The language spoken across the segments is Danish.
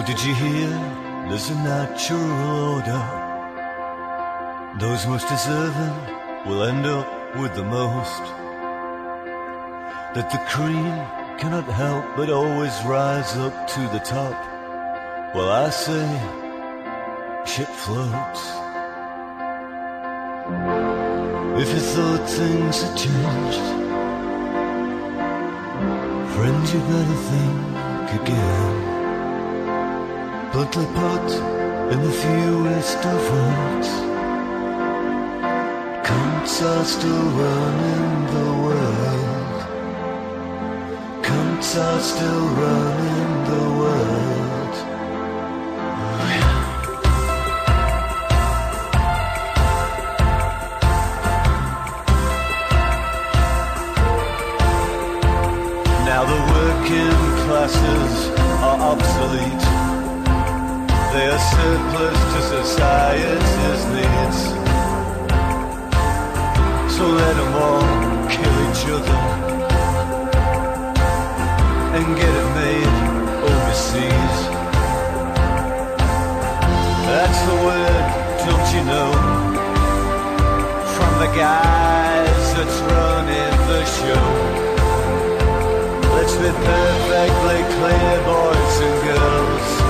What did you hear? There's a natural order. Those most deserving will end up with the most. That the cream cannot help but always rise up to the top. Well, I say, shit floats. If you thought things had changed, friend, you better think again. Bluntly put in the fewest of words, cunts are still running the world. Cunts are still running the world. Now the working classes are obsolete. They are surplus to society's needs. So let them all kill each other and get it made overseas. That's the word, don't you know? From the guys that's running the show. Let's be perfectly clear, boys and girls.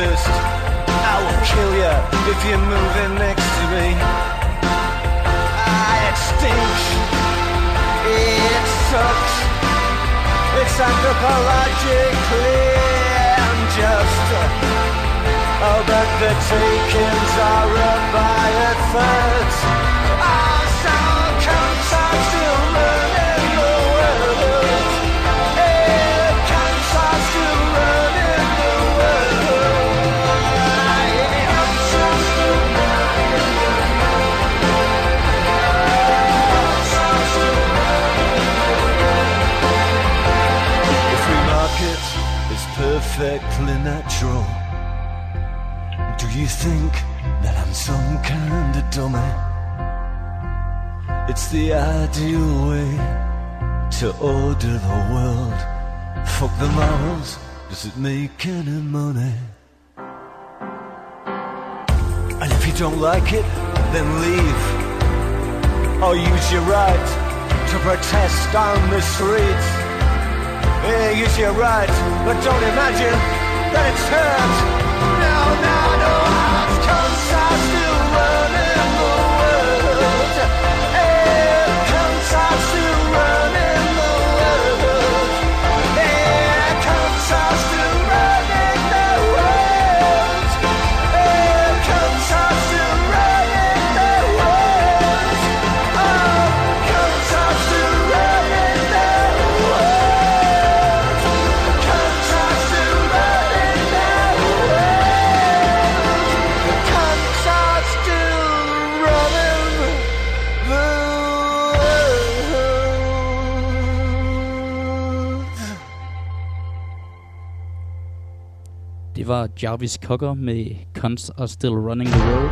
exist. I will kill you if you're moving next to me. Ah, it. It sucks. It's anthropologically unjust. Oh, but the takings are up by a third. Oh, so comes are still running perfectly natural. Do you think that I'm some kind of dummy? It's the ideal way to order the world. Fuck the morals, does it make any money? And if you don't like it, then leave. Or use your right to protest on the streets. Yeah, use your right, but don't imagine that it's hurt. Var Jarvis Cocker med Cons Are Still Running the World.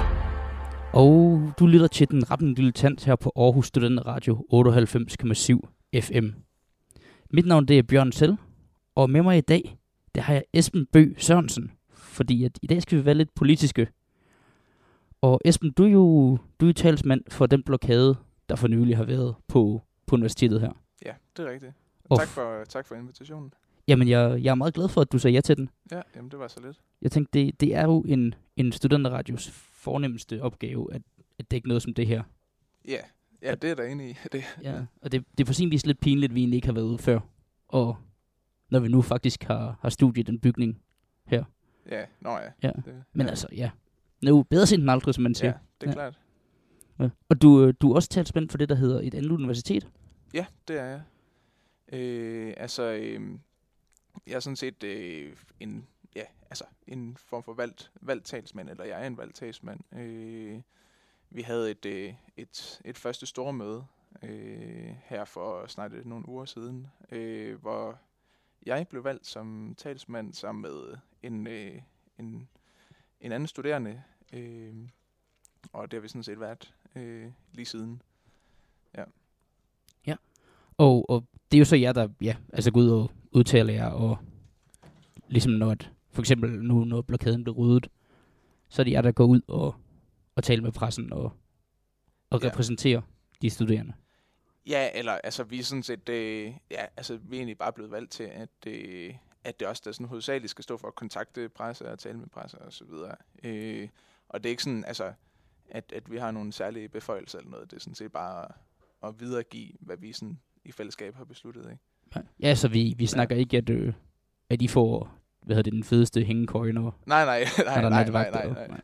Og du lytter til den rappende lille tand her på Aarhus Studenter Radio 98,7 FM. Mit navn det er Bjørn Selv, og med mig i dag, det har jeg Esben Bø Sørensen. Fordi at i dag skal vi være lidt politiske. Og Esben, du er jo, du er jo talsmand for den blokade, der for nylig har været på, på universitetet her. Ja, det er rigtigt. Og Tak for, tak for invitationen. Jamen, jeg, jeg er meget glad for, at du sagde ja til den. Ja, jamen det var så lidt. Jeg tænkte, det, det er jo en, en studenterradios fornemmeste opgave, at, at dække noget som det her. Ja, ja det er der enig i. Det, Ja. Og det, det er på sin vis lidt pinligt, at vi egentlig ikke har været ude før. Og når vi nu faktisk har, har studiet den bygning her. ja, nå ja. Ja. Det, Men ja. altså, ja. Nu bedre sent end aldrig, som man siger. Ja, det er Ja. klart. Ja. Og du, øh, du er også talt spændt for det, der hedder et andet universitet. Ja, det er jeg. Øh, altså, øh, jeg er sådan set øh, en, ja, altså, en form for valgt, valgt talsmand, eller jeg er en valgt talsmand. Øh, vi havde et, øh, et, et første store møde øh, her for snart nogle uger siden, øh, hvor jeg blev valgt som talsmand sammen med en, øh, en, en anden studerende, øh, og det har vi sådan set været øh, lige siden. Ja. Ja, og, og det er jo så jer, der ja, altså går ud og udtaler jer, og ligesom når, at, for eksempel nu, når blokaden blev ryddet, så er det jer, der går ud og, og taler med pressen og, og Ja. repræsenterer de studerende. Ja, eller altså vi er sådan set, øh, ja, altså vi er egentlig bare blevet valgt til, at, øh, at det også der sådan hovedsageligt skal stå for at kontakte presse og tale med presse og så videre. Øh, og det er ikke sådan, altså, at, at vi har nogle særlige beføjelser eller noget. Det er sådan set bare at, at videregive, hvad vi sådan i fællesskab har besluttet, ikke? Ja, så vi, vi snakker ikke, at, øh, at I får hvad hedder det, den fedeste hængekøj, når, Nej, nej, nej, der er nej, nej, nej, nej. nej.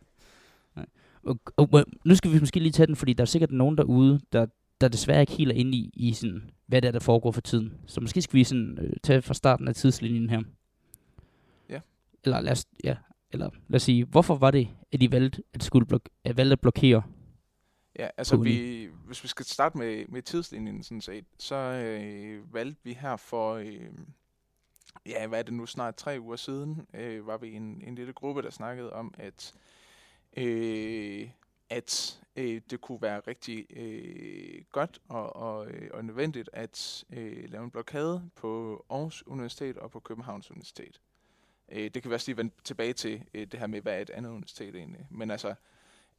nej. Og, og, og, nu skal vi måske lige tage den, fordi der er sikkert nogen derude, der, der desværre ikke helt er inde i, i sådan, hvad det er, der foregår for tiden. Så måske skal vi sådan, øh, tage fra starten af tidslinjen her. Ja. Eller lad os, ja, eller lad os sige, hvorfor var det, at I valgte at, skulle blok- at, valgte at blokere? Ja, altså vi, hvis vi skal starte med, med tidslinjen sådan set, så øh, valgte vi her for, øh, ja hvad er det nu, snart tre uger siden, øh, var vi en, en lille gruppe, der snakkede om, at, øh, at øh, det kunne være rigtig øh, godt og, og, øh, og nødvendigt at øh, lave en blokade på Aarhus Universitet og på Københavns Universitet. Øh, det kan vi også lige vende tilbage til øh, det her med, hvad er et andet universitet egentlig. Men altså,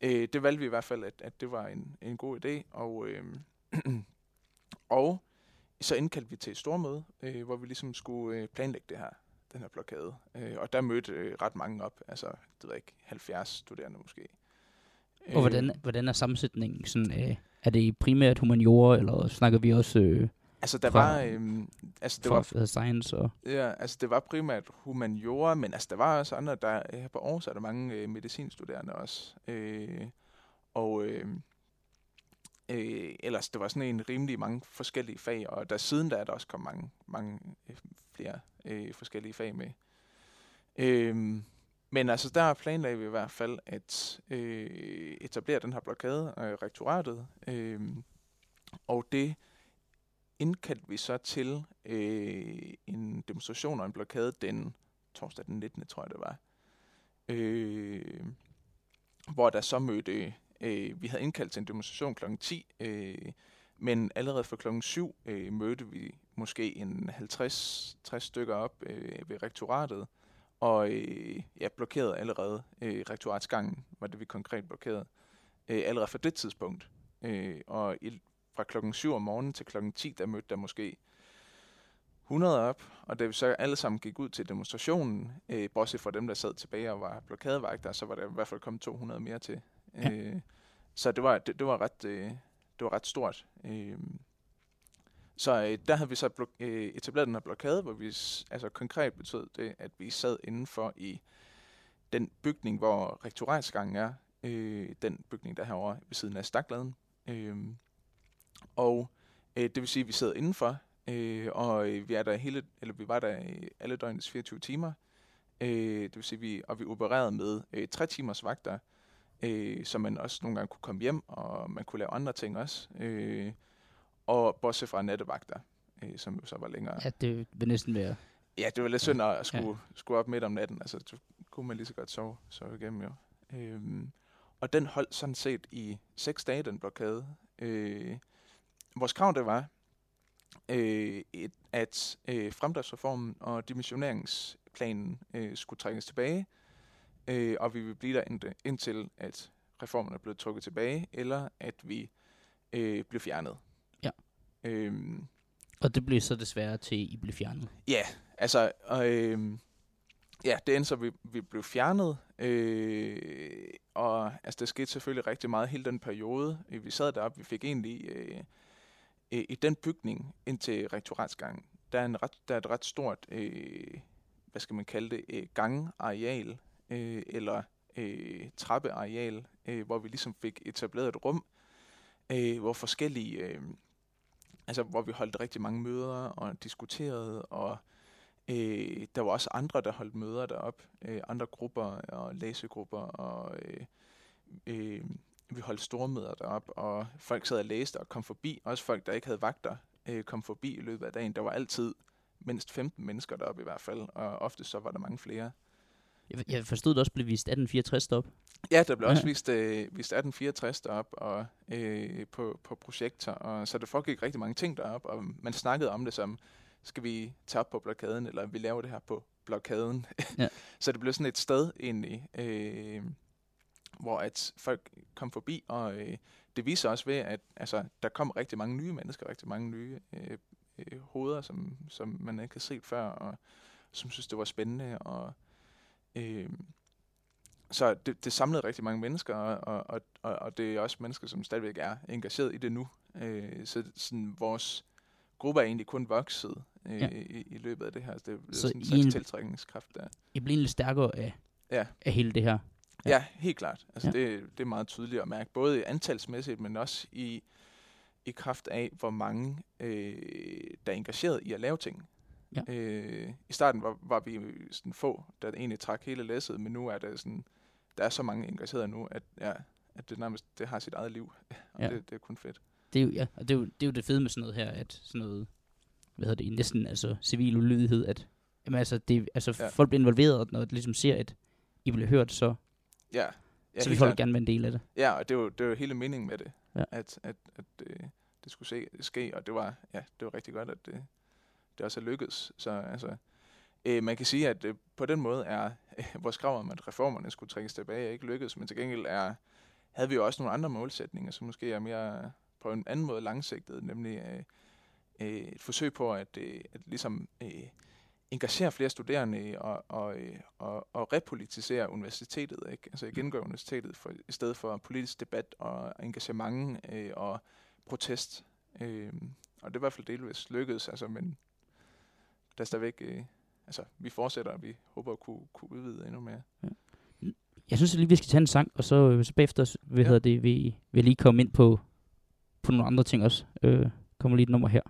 Øh, det valgte vi i hvert fald, at, at det var en, en god idé. Og, øh, og så indkaldte vi til et stormøde, øh, hvor vi ligesom skulle øh, planlægge det her, den her blokade. Øh, og der mødte øh, ret mange op, altså det ved jeg ikke, 70 studerende måske. Og hvordan, hvordan er sammensætningen? Sådan, øh, er det primært humaniora, eller snakker vi også øh, Altså der fra- var, øh, altså det fra var hedder science? Og, Ja, altså det var primært humaniora, men altså der var også andre, der her på Aarhus er der mange øh, medicinstuderende også. Øh, og øh, øh, ellers det var sådan en rimelig mange forskellige fag, og der siden der er der også kommet mange, mange øh, flere øh, forskellige fag med. Øh, men altså der planlagde vi i hvert fald at øh, etablere den her blokade af rektoratet, øh, og det indkaldte vi så til øh, en demonstration og en blokade den torsdag den 19. tror jeg det var. Øh, hvor der så mødte, øh, vi havde indkaldt til en demonstration kl. 10, øh, men allerede fra klokken 7 øh, mødte vi måske en 50-60 stykker op øh, ved rektoratet, og øh, ja, blokerede allerede øh, rektoratsgangen, var det vi konkret blokerede, øh, allerede fra det tidspunkt. Øh, og i, fra klokken 7 om morgenen til klokken 10, der mødte der måske 100 op, og da vi så alle sammen gik ud til demonstrationen, øh, bortset fra dem, der sad tilbage og var blokadevagter, så var der i hvert fald kommet 200 mere til. Ja. Øh, så det var, det, det, var ret, øh, det var ret stort. Øh, så øh, der havde vi så blok- øh, etableret den her blokade, hvor vi altså konkret betød det, at vi sad indenfor i den bygning, hvor rektoratsgangen er, øh, den bygning, der er herovre ved siden af Stakladen. Øh, og øh, det vil sige, at vi sidder indenfor, øh, og øh, vi er der hele, eller vi var der i alle døgnets 24 timer. Øh, det vil sige, vi, og vi opererede med øh, tre timers vagter, øh, så man også nogle gange kunne komme hjem, og man kunne lave andre ting også. Øh, og bortset fra nattevagter, øh, som jo så var længere. ja, det vil næsten være... Ja, det var lidt synd at skulle, ja. skulle op midt om natten. Altså, så kunne man lige så godt sove, sove igennem jo. Øhm, og den holdt sådan set i seks dage, den blokade. Øh, vores krav, det var, øh, et, at øh, fremdriftsreformen og dimensioneringsplanen øh, skulle trækkes tilbage, øh, og vi vil blive der indtil, indtil, at reformen er blevet trukket tilbage, eller at vi øh, bliver fjernet. Ja. Øhm, Og det blev så desværre til, at I blev fjernet. Ja, altså, og, øh, ja, det endte så, vi, vi blev fjernet, øh, og altså, der skete selvfølgelig rigtig meget hele den periode. Vi sad deroppe, vi fik egentlig øh, øh, i den bygning ind til rektoratsgangen, der er, en ret, der er et ret stort, øh, hvad skal man kalde det, øh, gangareal, øh, eller øh, trappeareal, øh, hvor vi ligesom fik etableret et rum, øh, hvor forskellige øh, altså, hvor vi holdt rigtig mange møder og diskuterede, og øh, der var også andre, der holdt møder derop, øh, andre grupper og læsegrupper, og øh, øh, vi holdt store møder derop, og folk sad og læste og kom forbi, også folk, der ikke havde vagter, øh, kom forbi i løbet af dagen. Der var altid mindst 15 mennesker deroppe i hvert fald, og ofte så var der mange flere. Jeg, jeg forstod, der også blev vist 1864 op. Ja, der blev også vist, øh, vist 1864 derop og, øh, på, på projekter, og så der foregik rigtig mange ting derop, og man snakkede om det som, skal vi tage op på blokaden, eller vi laver det her på blokaden. Ja. så det blev sådan et sted egentlig, øh, hvor at folk kom forbi, og øh, det viser også ved, at altså, der kom rigtig mange nye mennesker, rigtig mange nye øh, øh, hoveder, som, som man ikke har set før, og som synes, det var spændende, og øh, så det, det samlede rigtig mange mennesker, og, og, og, og det er også mennesker, som stadigvæk er engageret i det nu. Øh, så sådan, vores gruppe er egentlig kun vokset øh, ja. i, i løbet af det her. Det er så sådan en slags tiltrækningskraft der. I bliver lidt stærkere af, ja. af hele det her. Ja, ja helt klart. Altså, ja. det, det er meget tydeligt at mærke, både antalsmæssigt, men også i, i kraft af, hvor mange øh, der er engageret i at lave ting. Ja. Øh, I starten var, var vi sådan få, der egentlig trak hele læsset, men nu er der sådan, der er så mange engagerede nu, at, ja, at det nærmest det har sit eget liv, og ja. det, det er kun fedt. Det er jo, ja, og det er jo, det er jo det fede med sådan noget her, at sådan noget, hvad hedder det, næsten altså civil ulydighed, at jamen, altså, det, altså, ja. folk bliver involveret, når de ligesom ser, at I bliver hørt, så, ja. Ja, så vil folk gerne være en del af det. Ja, og det var, det var hele meningen med det, ja. at, at, at, at øh, det skulle se, ske, og det var, ja, det var rigtig godt, at det, det også er lykkedes. Så altså, øh, man kan sige, at øh, på den måde er øh, vores krav om, at reformerne skulle trækkes tilbage, ikke lykkedes, men til gengæld er, havde vi jo også nogle andre målsætninger, som måske er mere på en anden måde langsigtet, nemlig øh, øh, et forsøg på at, øh, at ligesom øh, engagere flere studerende og, og, øh, og, og repolitisere universitetet, ikke? altså gennemgøre universitetet for, i stedet for politisk debat og engagement øh, og protest. Øh, og det er i hvert fald delvis lykkedes, altså, men der er stadigvæk, øh, altså vi fortsætter, og vi håber at kunne, kunne udvide endnu mere. Ja. Jeg synes lige, vi skal tage en sang, og så, øh, så bagefter hvad ja. det, vi, vi lige komme ind på, på nogle andre ting også. Øh, kommer lige et nummer her.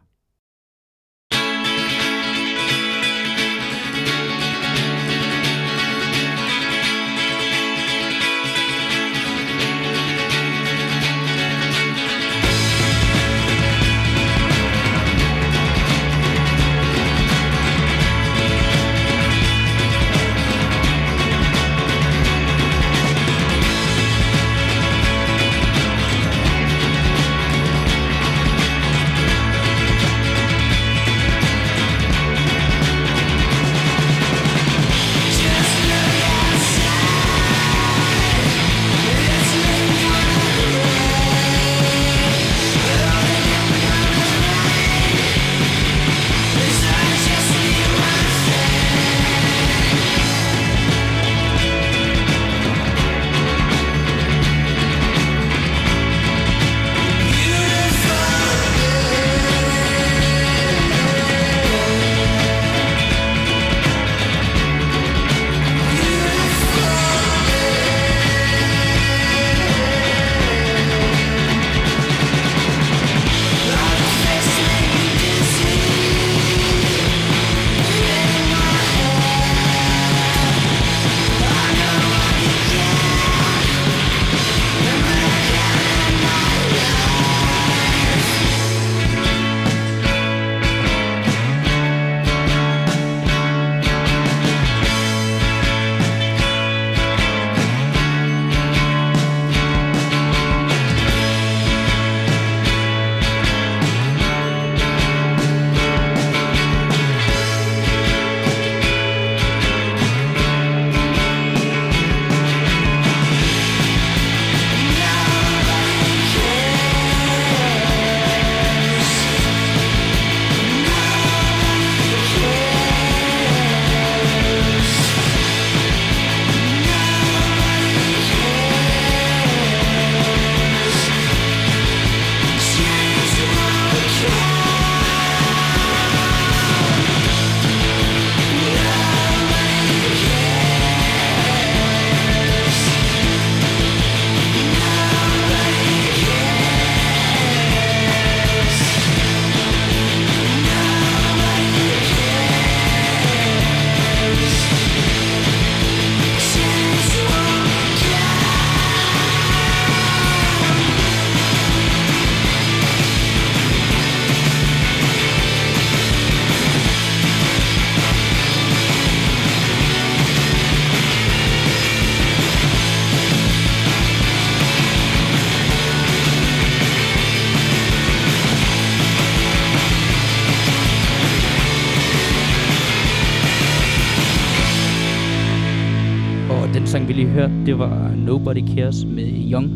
Det var Nobody Cares med Young.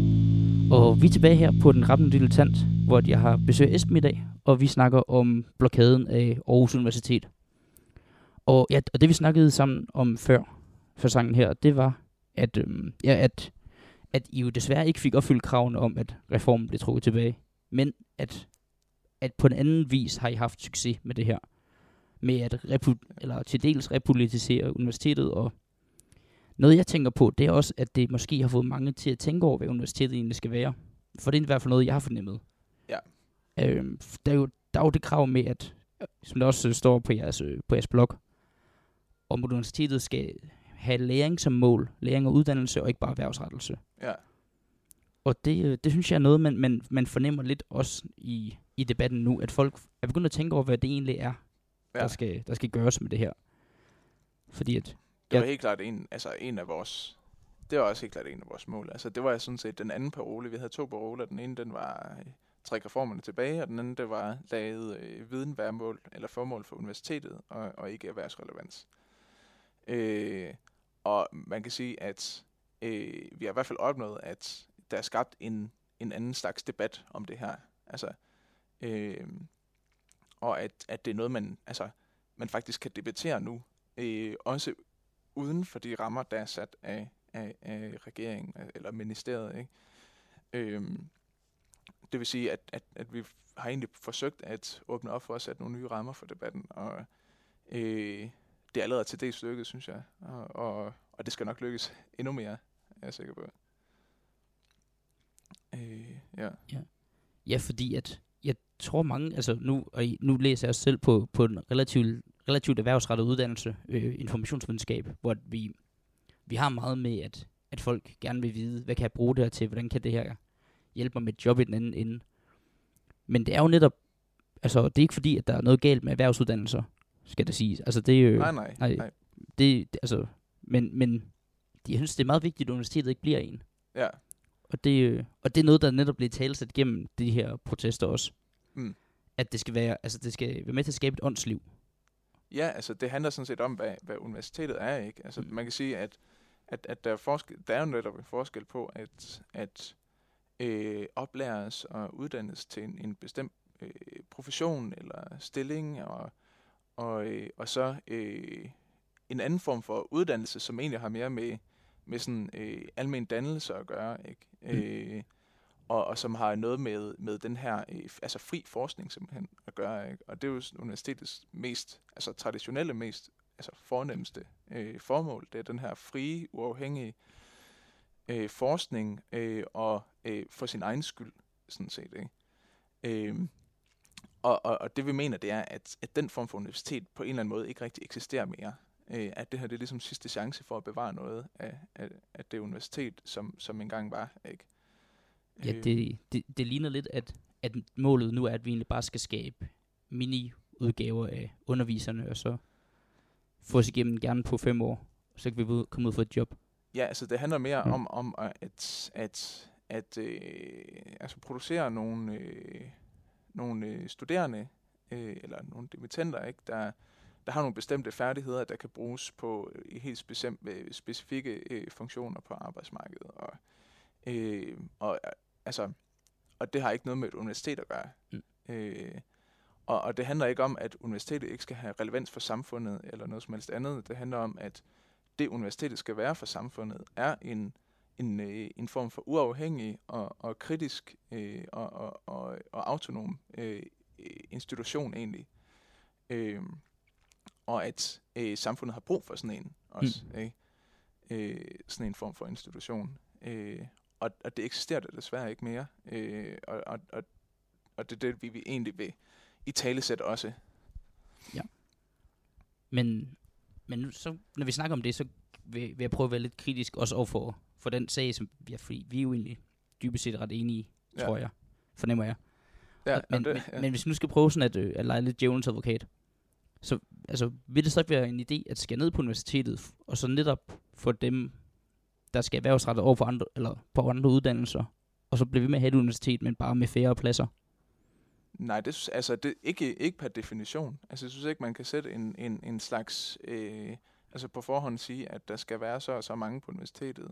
Og vi er tilbage her på Den Rappende Dilettant, hvor jeg har besøg af Esben i dag, og vi snakker om blokaden af Aarhus Universitet. Og, ja, og det vi snakkede sammen om før, for sangen her, det var, at, øhm, ja, at, at I jo desværre ikke fik opfyldt kravene om, at reformen blev trukket tilbage. Men at, at på en anden vis har I haft succes med det her. Med at repu- eller til dels repolitisere universitetet og noget, jeg tænker på, det er også, at det måske har fået mange til at tænke over, hvad universitetet egentlig skal være. For det er i hvert fald noget, jeg har fornemmet. Ja. Øhm, der, er jo, der er jo det krav med, at, som der også står på jeres, øh, på jeres blog, om universitetet skal have læring som mål, læring og uddannelse, og ikke bare erhvervsrettelse. Ja. Og det, øh, det synes jeg er noget, man, man, man fornemmer lidt også i, i debatten nu, at folk er begyndt at tænke over, hvad det egentlig er. Ja. der, skal, der skal gøres med det her. Fordi at, Det var Ja. helt klart en, altså en af vores, det var også helt klart en af vores mål. Altså det var sådan set den anden parole. Vi havde to paroler. Den ene, den var øh, træk reformerne tilbage, og den anden, det var lavet øh, viden være mål, eller formål for universitetet, og, og ikke erhvervsrelevans. Øh, og man kan sige, at øh, vi har i hvert fald opnået, at der er skabt en, en anden slags debat om det her. Altså, øh, og at, at det er noget, man, altså, man faktisk kan debattere nu, øh, også uden for de rammer, der er sat af, af, af regeringen eller ministeriet. Ikke? Øhm, det vil sige, at, at, at vi har egentlig forsøgt at åbne op for at sætte nogle nye rammer for debatten, og øh, det er allerede til det lykkedes, synes jeg, og, og, og det skal nok lykkes endnu mere, er jeg sikker på. Øh, ja. Ja, fordi at jeg tror mange, altså nu, og nu læser jeg selv på, på en relativt, relativt erhvervsrettet uddannelse, øh, informationsvidenskab, hvor vi, vi har meget med, at, at folk gerne vil vide, hvad kan jeg bruge det her til, hvordan kan det her hjælpe mig med et job i den anden ende. Men det er jo netop, altså det er ikke fordi, at der er noget galt med erhvervsuddannelser, skal det siges. Altså det er jo, Nej, nej, nej. nej. det, det, altså, men, men jeg synes, det er meget vigtigt, at universitetet ikke bliver en. Ja, Og det, øh, og det er noget, der netop bliver talsat gennem de her protester også. Mm. At det skal være, altså det skal være med til at skabe et åndsliv. Ja, altså det handler sådan set om, hvad, hvad universitetet er, ikke? Altså Mm. man kan sige, at, at, at der, er forskel, der er jo netop en forskel på, at, at øh, oplæres og uddannes til en, en bestemt øh, profession eller stilling, og, og, øh, og så øh, en anden form for uddannelse, som egentlig har mere med, med sådan øh, almen dannelse at gøre, ikke? Mm. Øh, og, og som har noget med, med den her øh, altså fri forskning simpelthen at gøre. Ikke? Og det er jo universitetets mest, altså traditionelle mest altså fornemmeste øh, formål. Det er den her frie, uafhængige øh, forskning øh, og øh, for sin egen skyld, sådan set. Ikke? Øh, og, og, og det vi mener, det er, at, at den form for universitet på en eller anden måde ikke rigtig eksisterer mere. Øh, at det her det er ligesom sidste chance for at bevare noget af, af, af det universitet, som, som engang var. Ikke? Ja, Øh, det, det, det ligner lidt, at, at målet nu er, at vi egentlig bare skal skabe mini-udgaver af underviserne, og så få os igennem gerne på fem år, og så kan vi komme ud for et job. Ja, altså det handler mere Mm. om, om at, at, at øh, altså producere nogle, øh, nogle øh, studerende, øh, eller nogle dimittenter, ikke, der, der har nogle bestemte færdigheder, der kan bruges på øh, helt øh, specifikke øh, funktioner på arbejdsmarkedet. Og, øh, og, øh, altså, og det har ikke noget med et universitet at gøre. Mm. Øh, og, og det handler ikke om, at universitetet ikke skal have relevans for samfundet eller noget som helst andet. Det handler om, at det universitetet skal være for samfundet, er en, en, øh, en form for uafhængig og, og kritisk øh, og, og, og, og autonom øh, institution egentlig. Øh, og at øh, samfundet har brug for sådan en også. Mm. Ikke? Øh, sådan en form for institution. Øh, og, og det eksisterer der desværre ikke mere. Øh, og, og, og, og det er det, vi, vi egentlig vil i talesæt også. Men, men nu, så, når vi snakker om det, så vil, vil jeg prøve at være lidt kritisk også over for, for den sag, som vi er, fordi vi er jo egentlig dybest set ret enige, Ja. tror jeg, fornemmer jeg. Ja, Og- men, det, men, ja. men hvis vi nu skal prøve sådan at, øh, at lege lidt djævelens advokat, så altså, vil det så ikke være en idé at skære ned på universitetet, og så netop få dem, der skal erhvervsrettet over på andre, eller på andre uddannelser, og så bliver vi med at have et universitet, men bare med færre pladser. Nej, det, altså, det, ikke, ikke per definition. Altså, jeg synes ikke, man kan sætte en, en, en slags øh, altså på forhånd sige, at der skal være så og så mange på universitetet.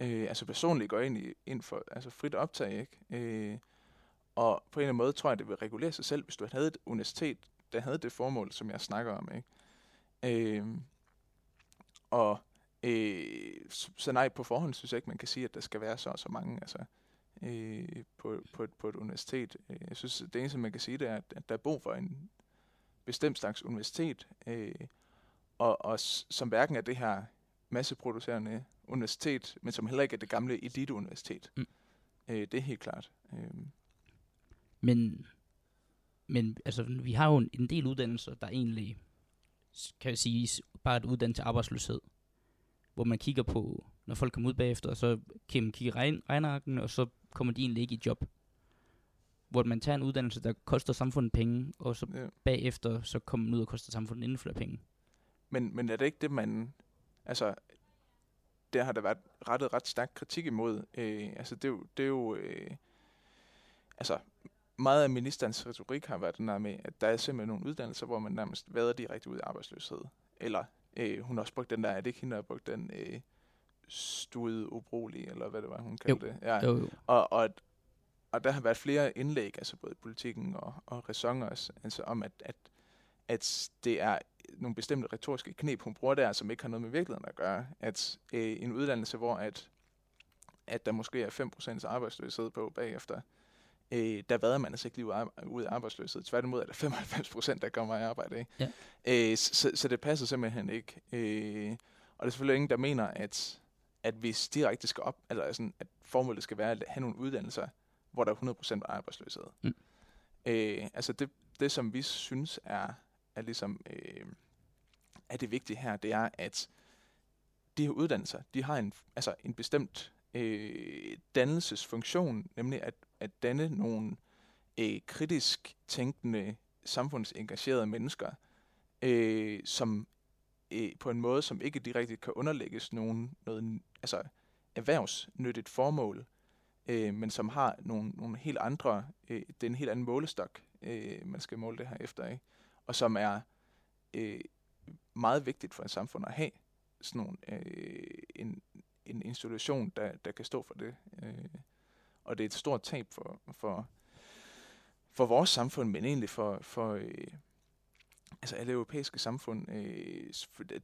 Øh, altså personligt går ind, i, ind for altså frit optag, ikke? Øh, og på en eller anden måde tror jeg, det vil regulere sig selv, hvis du havde et universitet, der havde det formål, som jeg snakker om, ikke? Øh, og øh, så nej, på forhånd synes jeg ikke, man kan sige, at der skal være så og så mange altså, øh, på, på, et, på et universitet. Øh, jeg synes, det eneste, man kan sige, det er, at der er brug for en bestemt slags universitet, øh, og, og som hverken er det her masseproducerende universitet, men som heller ikke er det gamle elite-universitet. Mm. Øh, det er helt klart. Øh. Men, men altså, vi har jo en, en del uddannelser, der egentlig, kan jeg sige, bare et uddannelse til arbejdsløshed. Hvor man kigger på, når folk kommer ud bagefter, og så kan man kigge regn, regnarken, og så kommer de egentlig ikke i job. Hvor man tager en uddannelse, der koster samfundet penge, og så ja. bagefter, så kommer man ud og koster samfundet endnu flere penge. Men, men er det ikke det, man... Altså, der har der været rettet ret stærk kritik imod. Øh, altså, det er jo... Det er jo øh, altså, meget af ministerens retorik har været den der med, at der er simpelthen nogle uddannelser, hvor man nærmest vader direkte ud i arbejdsløshed. Eller øh, hun har også brugt den der, er det ikke hende, der har brugt den øh, stude ubrugelig, eller hvad det var, hun kaldte jo. det. Ja. Jo, jo. Og, og, og der har været flere indlæg, altså både i politikken og, og ræson også, altså om, at, at, at det er nogle bestemte retoriske knep, hun bruger der, som ikke har noget med virkeligheden at gøre. At øh, en uddannelse, hvor at, at der måske er 5% arbejdsløshed på bagefter, øh, der vader man altså ikke lige ud af arbejdsløshed. Tværtimod er der 95 procent, der kommer i arbejde. Ikke? Ja. Øh, så, så det passer simpelthen ikke. Øh, og det er selvfølgelig ingen, der mener, at, at hvis direkte skal op, altså sådan, at formålet skal være at have nogle uddannelser, hvor der er 100 procent arbejdsløshed. Mm. Øh, altså det, det, som vi synes er, er ligesom øh, er det vigtige her, det er, at de her uddannelser, de har en, altså en bestemt øh, dannelsesfunktion, nemlig at, at danne nogle øh, kritisk tænkende, samfundsengagerede mennesker, øh, som øh, på en måde, som ikke direkte kan underlægges nogen, noget altså, erhvervsnyttigt formål, øh, men som har nogle, nogle helt andre, øh, det er en helt anden målestok, øh, man skal måle det her efter, ikke? og som er øh, meget vigtigt for et samfund at have sådan nogle, øh, en, en institution, der, der kan stå for det. Øh, og det er et stort tab for, for, for vores samfund, men egentlig for, for øh, altså alle europæiske samfund, øh,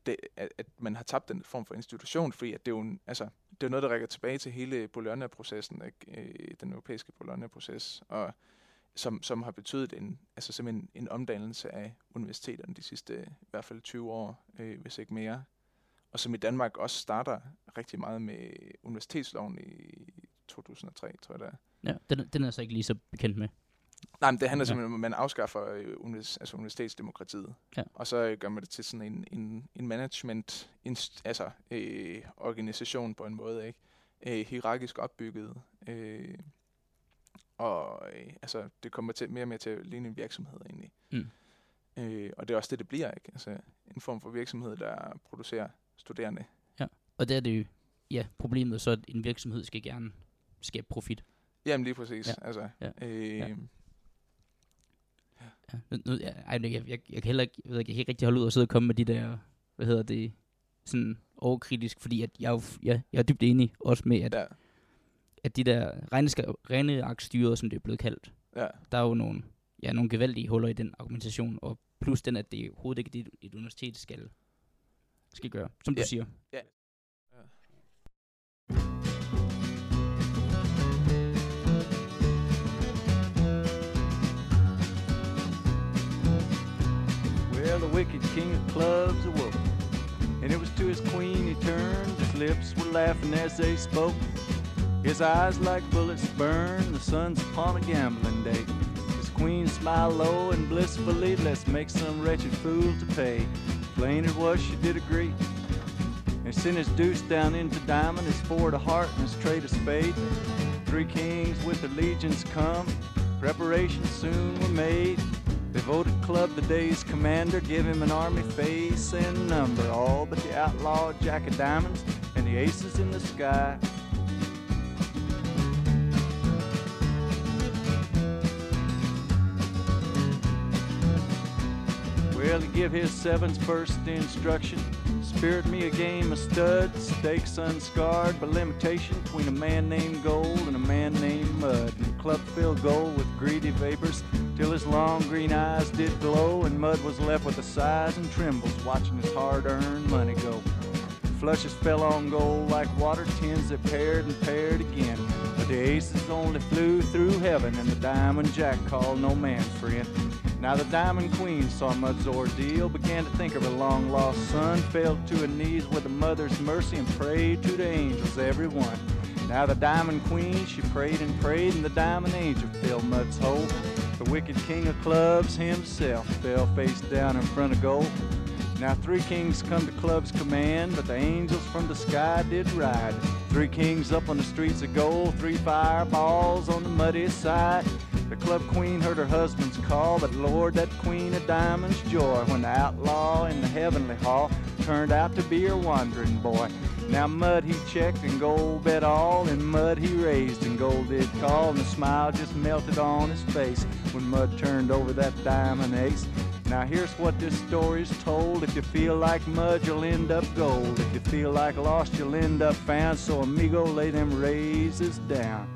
det, at, at man har tabt den form for institution, fordi at det er jo en, altså, det er noget, der rækker tilbage til hele Bologna-processen. Øh, den europæiske Bologna-proces, og som, som har betydet en, altså simpelthen en omdannelse af universiteterne de sidste i hvert fald 20 år, øh, hvis ikke mere og som i Danmark også starter rigtig meget med universitetsloven i 2003, tror jeg det er. Ja, den, den er så ikke lige så bekendt med. Nej, men det handler ja. simpelthen om, at man afskaffer øh, univers, altså universitetsdemokratiet. Ja. Og så øh, gør man det til sådan en, en, en management inst, altså, øh, organisation på en måde, ikke? Øh, hierarkisk opbygget. Øh, og øh, altså, det kommer til, mere og mere til at ligne en virksomhed egentlig. Mm. Øh, og det er også det, det bliver, ikke? Altså, en form for virksomhed, der producerer studerende. Ja, og det er det jo, ja, problemet så, at en virksomhed skal gerne skabe profit. Jamen lige præcis. Ja. Altså, ja. Øh, ja. Ja, nu, ja, ej, jeg, jeg, jeg, kan heller ikke, jeg, ved jeg kan ikke rigtig holde ud og sidde og komme med de der, hvad hedder det, sådan overkritisk, fordi at jeg, jeg, jeg er dybt enig også med, at, ja. at de der regneaktstyret, som det er blevet kaldt, ja. der er jo nogle, ja, nogle gevaldige huller i den argumentation, og plus den, at det overhovedet ikke et, et universitet skal skal gøre, som ja. du siger. Ja. Well, the wicked king of clubs awoke, and it was to his queen he turned. His lips were laughing as they spoke. His eyes like bullets burn. The sun's upon a gambling day. Queen smiled low and blissfully. Let's make some wretched fool to pay. Plain it was, she did agree. And sent his deuce down into diamond, his four to heart, and his trade of spade. Three kings with their legions come, preparations soon were made. They voted Club the day's commander, give him an army face and number, all but the outlaw Jack of Diamonds and the aces in the sky. Barely give his sevens first instruction. Spirit me a game of studs, stakes unscarred by limitation between a man named Gold and a man named Mud. And club filled Gold with greedy vapors till his long green eyes did glow, and Mud was left with the sighs and trembles watching his hard-earned money go. Flushes fell on gold like water tins that paired and paired again. But the aces only flew through heaven, and the diamond jack called no man friend. Now the diamond queen saw Mud's ordeal, began to think of her long lost son, fell to her knees with a mother's mercy and prayed to the angels, every one. Now the diamond queen, she prayed and prayed, and the diamond angel filled Mud's hole. The wicked king of clubs himself fell face down in front of gold. Now three kings come to club's command, but the angels from the sky did ride. Three kings up on the streets of gold, three fireballs on the muddy side. The club queen heard her husband's call, but Lord, that queen of diamonds joy when the outlaw in the heavenly hall turned out to be her wandering boy. Now mud he checked and gold bet all, and mud he raised and gold did call, and the smile just melted on his face when mud turned over that diamond ace. Now here's what this story's told. If you feel like mud, you'll end up gold. If you feel like lost, you'll end up found. So amigo, lay them raises down.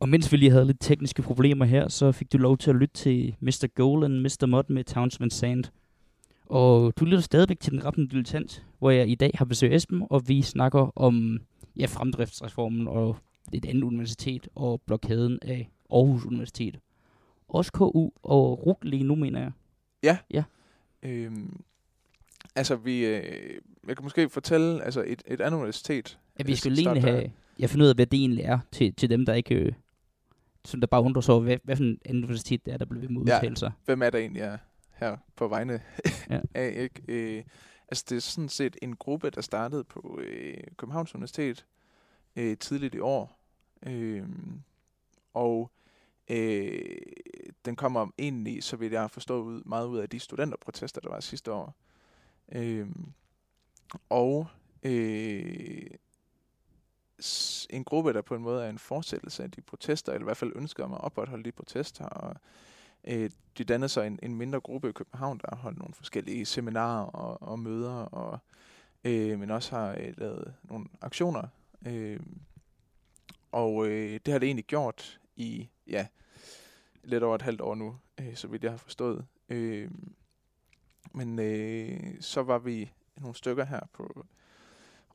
Og mens vi lige havde lidt tekniske problemer her, så fik du lov til at lytte til Mr. Goal and Mr. Mud med Townsend Sand. Og du lytter stadigvæk til den rappende dilettant, hvor jeg i dag har besøg Esben, og vi snakker om ja, fremdriftsreformen og et andet universitet og blokaden af Aarhus Universitet. Også KU og RUG lige nu, mener jeg. Ja. Ja. Øhm, altså, vi, øh, jeg kan måske fortælle, altså et, et andet universitet. Ja, vi øh, skal lige have... Jeg finder ud af, hvad det egentlig er til, til dem, der ikke... Øh, som der bare undrer sig over, hvad, hvad for en universitet det er, der bliver ved med Ja. Hvem er der egentlig er her på vegne Ja. af, ikke? Øh, altså, det er sådan set en gruppe, der startede på øh, Københavns Universitet øh, tidligt i år. Øh, og øh, den kommer egentlig, så vidt jeg forstår, ud, meget ud af de studenterprotester, der var sidste år. Øh, og øh, en gruppe, der på en måde er en fortsættelse af de protester, eller i hvert fald ønsker om at opretholde de protester. Og, øh, de dannede så en, en mindre gruppe i København, der har holdt nogle forskellige seminarer og, og møder, og, øh, men også har øh, lavet nogle aktioner. Øh, og øh, det har det egentlig gjort i ja, lidt over et halvt år nu, øh, så vidt jeg har forstået. Øh, men øh, så var vi nogle stykker her på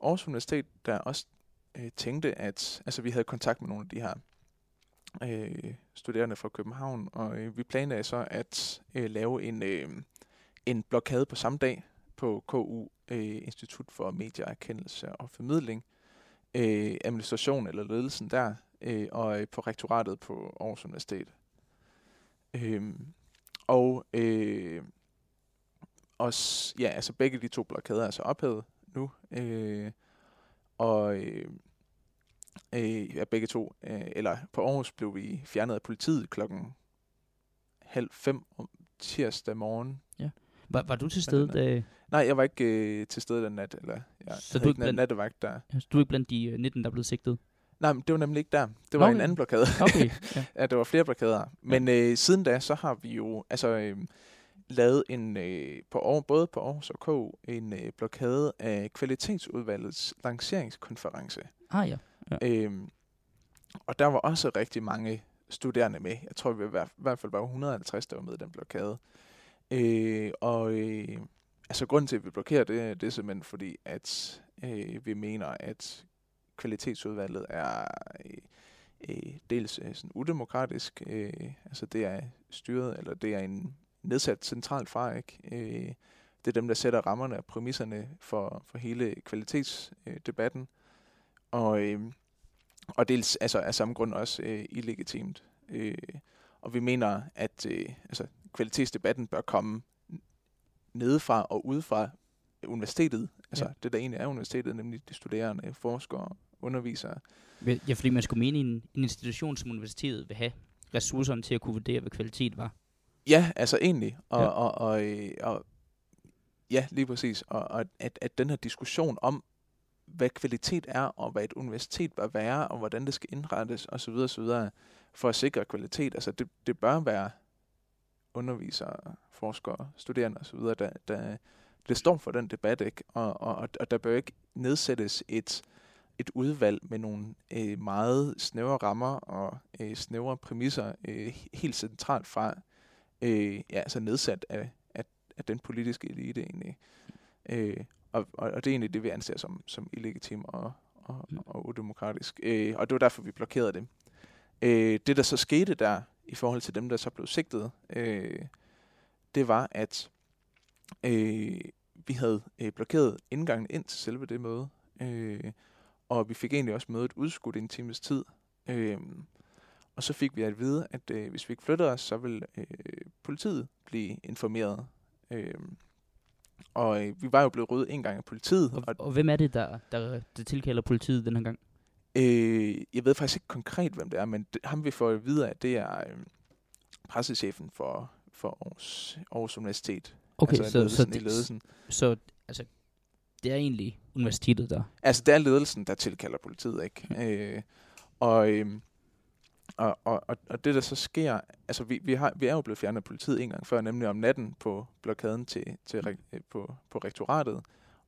Aarhus Universitet, der også øh, tænkte, at altså, vi havde kontakt med nogle af de her øh, studerende fra København, og øh, vi planlagde så at øh, lave en, øh, en blokade på samme dag på KU, øh, Institut for Medieerkendelse og Formidling, øh, administration eller ledelsen der, øh, og øh, på rektoratet på Aarhus Universitet. Øh, og øh, også, ja, altså begge de to blokader er så ophævet nu, øh, og øh, øh, ja, begge to, øh, eller på Aarhus blev vi fjernet af politiet klokken halv fem om tirsdag morgen. Var, var du til stede, da, Nej, jeg var ikke øh, til stede den nat, eller jeg Så så du havde er ikke blandt- nattevagt der. altså, du er ikke blandt de øh, 19, der er blevet sigtet? Nej, men det var nemlig ikke der. Det var en okay. anden blokade. Okay, ja. Ja, der var flere blokader. Men øh, siden da, så har vi jo altså øh, lavet en øh, på Aarhus, både på Aarhus og KU en øh, blokade af kvalitetsudvalgets lanceringskonference. Ah ja. Øhm, og der var også rigtig mange studerende med. Jeg tror, vi hver- i hvert fald var 150, der var med i den blokade. Øh, og øh, altså grunden til, at vi blokerer det, det er simpelthen fordi, at øh, vi mener, at kvalitetsudvalget er øh, øh, dels øh, sådan udemokratisk, øh, altså det er styret, eller det er en nedsat centralt fra, ikke? Øh, det er dem, der sætter rammerne og præmisserne for, for hele kvalitetsdebatten. Og, øh, og dels altså, af samme grund også øh, illegitimt. Øh, og vi mener, at øh, altså, kvalitetsdebatten bør komme nedefra og udefra universitetet. Altså ja. det, der egentlig er universitetet, nemlig de studerende, forskere, undervisere. Ja, fordi man skulle mene, at en, en institution som universitetet vil have ressourcerne til at kunne vurdere, hvad kvalitet var. Ja, altså egentlig. Og, Ja. ja. og, og, øh, og ja, lige præcis. Og, og at, at den her diskussion om, hvad kvalitet er, og hvad et universitet bør være, og hvordan det skal indrettes, osv., osv., for at sikre kvalitet, altså det, det bør være undervisere, forskere, studerende osv., der, der, der står for den debat, ikke? Og, og, og der bør ikke nedsættes et, et udvalg med nogle øh, meget snævre rammer og øh, snævre præmisser øh, helt centralt fra, øh, ja, altså nedsat af, af, af den politiske elite egentlig. Øh, og, og, og det er egentlig det, vi anser som, som illegitim og, og, og udemokratisk. Øh, og det var derfor, vi blokerede det. Øh, det, der så skete der, i forhold til dem, der så blev sigtet, øh, det var, at øh, vi havde øh, blokeret indgangen ind til selve det møde, øh, og vi fik egentlig også mødet udskudt en times tid. Øh, og så fik vi at vide, at øh, hvis vi ikke flytter os, så vil øh, politiet blive informeret. Øh, og øh, vi var jo blevet ryddet en gang af politiet. Og, og hvem er det, der, der, der tilkalder politiet den her gang? Øh, jeg ved faktisk ikke konkret, hvem det er, men det, ham vi får at vide, at det er øh, pressechefen for, for Aarhus, Aarhus Universitet. Okay, altså så, så, det, så altså, det er egentlig universitetet, der... Altså, det er ledelsen, der tilkalder politiet, ikke? Mm. Øh, og, øh, og, og, og, og det, der så sker... Altså, vi, vi, har, vi er jo blevet fjernet af politiet en gang før, nemlig om natten på blokaden til, til, re- øh, på, på rektoratet.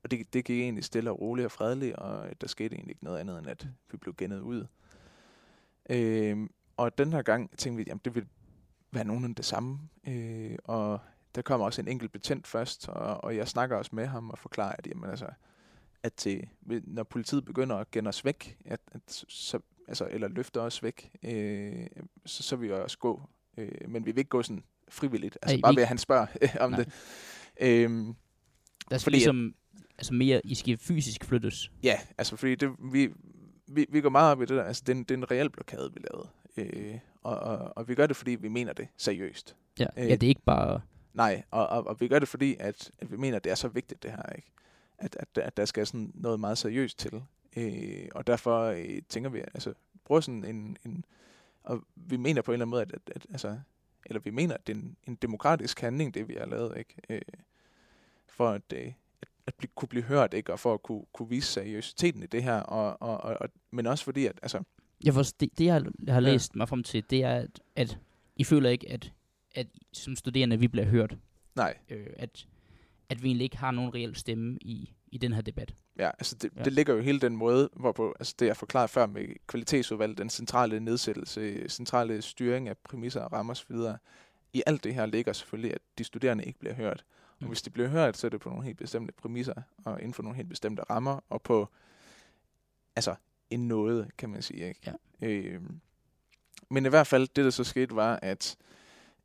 Og det, det gik egentlig stille og roligt og fredeligt, og der skete egentlig ikke noget andet, end at vi blev gennet ud. Øh, og den her gang tænkte vi, at det ville være nogenlunde det samme. Øh, og der kommer også en enkelt betjent først, og, og jeg snakker også med ham og forklarer, at jamen, altså, at til, når politiet begynder at genne os væk, at, at så, altså, eller løfte os væk, øh, så, så vil vi også gå. Øh, men vi vil ikke gå sådan frivilligt, altså Ej, bare ved at han spørger om Nej. det. Øhm, Der skal Fordi- ligesom... Altså mere, I skal fysisk flyttes. ja, altså fordi det, vi, vi, vi går meget op i det der, altså det er en, det er en reel blokade, vi lavede. Øh, og, og, og vi gør det, fordi vi mener det seriøst. Ja, Øh, ja det er ikke bare... Nej, og, og, og vi gør det, fordi at, at vi mener, at det er så vigtigt, det her. ikke At, at, at der skal sådan noget meget seriøst til. Øh, og derfor øh, tænker vi, altså, bruger sådan en, en... Og vi mener på en eller anden måde, at, at, at altså, eller vi mener, at det er en, en demokratisk handling, det vi har lavet, ikke? Øh, for at, øh, at, at blive, kunne blive hørt, ikke? Og for at kunne, kunne vise seriøsiteten i det her. Og, og, og, og, men også fordi, at altså, Jeg forstår, det, det, jeg har- jeg har Ja. læst mig frem til, det er, at, at I føler ikke, at, at som studerende, vi bliver hørt. nej, Øh, at, at vi egentlig ikke har nogen reel stemme i, i den her debat. Ja, altså det, Ja. det ligger jo hele den måde, hvorpå, altså det jeg forklarede før med kvalitetsudvalg, den centrale nedsættelse, centrale styring af præmisser og rammer osv. I alt det her ligger selvfølgelig, at de studerende ikke bliver hørt. Og Mm. hvis de bliver hørt, så er det på nogle helt bestemte præmisser, og inden for nogle helt bestemte rammer, og på altså en noget, kan man sige. Ikke? Ja. Øh, men i hvert fald, det der så skete, var, at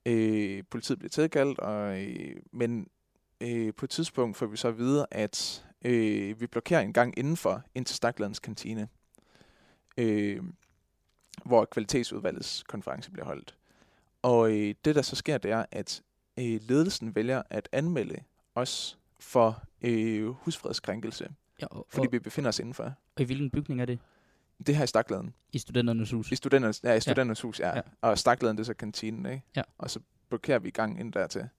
øh, politiet blev tilkaldt, og, øh, men øh, på et tidspunkt får vi så at vide, at øh, vi blokerer en gang indenfor ind til Stakladens kantine, øh, hvor kvalitetsudvalgets konference bliver holdt. Og øh, det, der så sker, det er, at øh, ledelsen vælger at anmelde os for øh, husfredskrænkelse, Ja, og, fordi og, vi befinder os indenfor. og i hvilken bygning er det? Det her i Stakladen. I studenternes hus? I studenternes, ja, i studenternes hus, ja. Ja. ja. Og Stakladen, det er så kantinen, ikke? Ja. Og så blokerer vi gang ind dertil.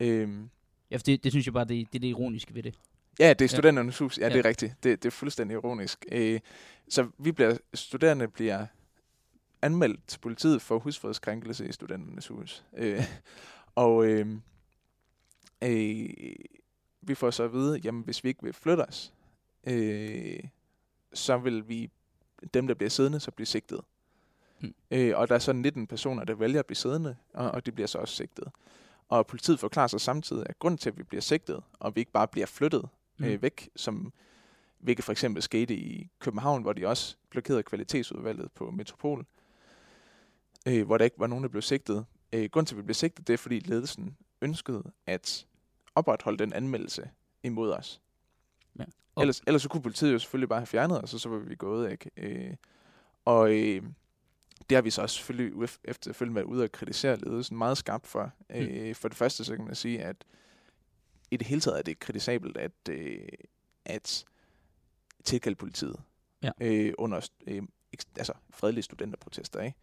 Øhm, Ja, for det, det synes jeg bare, det, det er det ironiske ved det. Ja, det er Ja. studenternes hus. Ja, ja, det Ja. er rigtigt. Det, det er fuldstændig ironisk. Øh, så vi bliver, studerende bliver anmeldt til politiet for husfredskrænkelse i studenternes hus. Øh, og øh, øh, vi får så at vide, jamen hvis vi ikke vil flytte os, øh, så vil vi, dem der bliver siddende, så blive sigtet. Mm. Øh, og der er så 19 personer, der vælger at blive siddende, og, og de bliver så også sigtet. Og politiet forklarer sig samtidig, at grunden til, at vi bliver sigtet, og vi ikke bare bliver flyttet mm. øh, væk, som hvilket for eksempel skete i København, hvor de også blokerede kvalitetsudvalget på Metropol, øh, hvor der ikke var nogen, der blev sigtet. Øh, grunden til, at vi blev sigtet, det er, fordi ledelsen ønskede at opretholde den anmeldelse imod os. Ja. Og ellers, ellers så kunne politiet jo selvfølgelig bare have fjernet os, og så var vi gået. Ikke? Øh, og øh, det har vi så også selvfølgelig efterfølgende været ude og kritisere ledelsen meget skarpt for. Øh, for det første, så kan man sige, at i det hele taget er det kritisabelt, at, øh, at tilkalde politiet Ja. øh, under øh, altså fredelige studenterprotester. Ikke?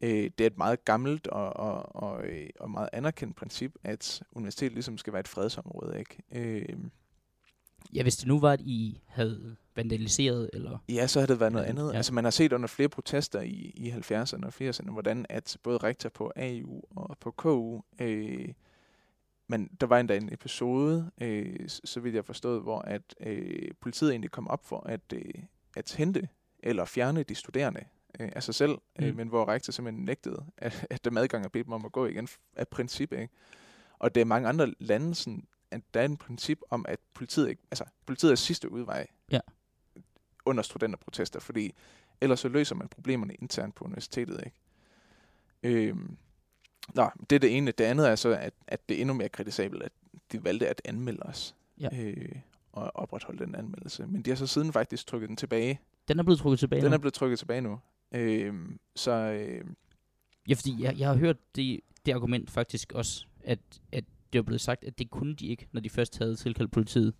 Øh, det er et meget gammelt og, og, og, øh, og meget anerkendt princip, at universitetet ligesom skal være et fredsområde. Ikke? Øh, Ja, hvis det nu var, at I havde vandaliseret, eller... Ja, så har det været noget andet. ja. Altså man har set under flere protester i, i 70'erne og 80'erne, hvordan at både rektor på AU og på KU, øh, men der var endda en episode, øh, så vidt jeg forstod, hvor at øh, politiet egentlig kom op for at, øh, at hente eller fjerne de studerende øh, af sig selv, øh, Mm. men hvor rektor simpelthen nægtede, at, at dem adgang og bedt dem om at gå igen af princip. Ikke? Og det er mange andre lande, sådan, at der er en princip om, at politiet ikke, altså politiet er sidste udvej Ja. Under studenterprotester, fordi ellers så løser man problemerne internt på universitetet, ikke? Øhm, nå, det er det ene. Det andet er så, at, at det er endnu mere kritisabelt, at de valgte at anmelde os. Ja. Øh, og opretholde den anmeldelse. Men de har så siden faktisk trykket den tilbage. Den er blevet trukket tilbage Den nu. er blevet trykket tilbage nu. Øhm, så øh, Ja, fordi jeg, jeg har hørt det, det argument faktisk også, at, at det var blevet sagt, at det kunne de ikke, når de først havde tilkaldt politiet.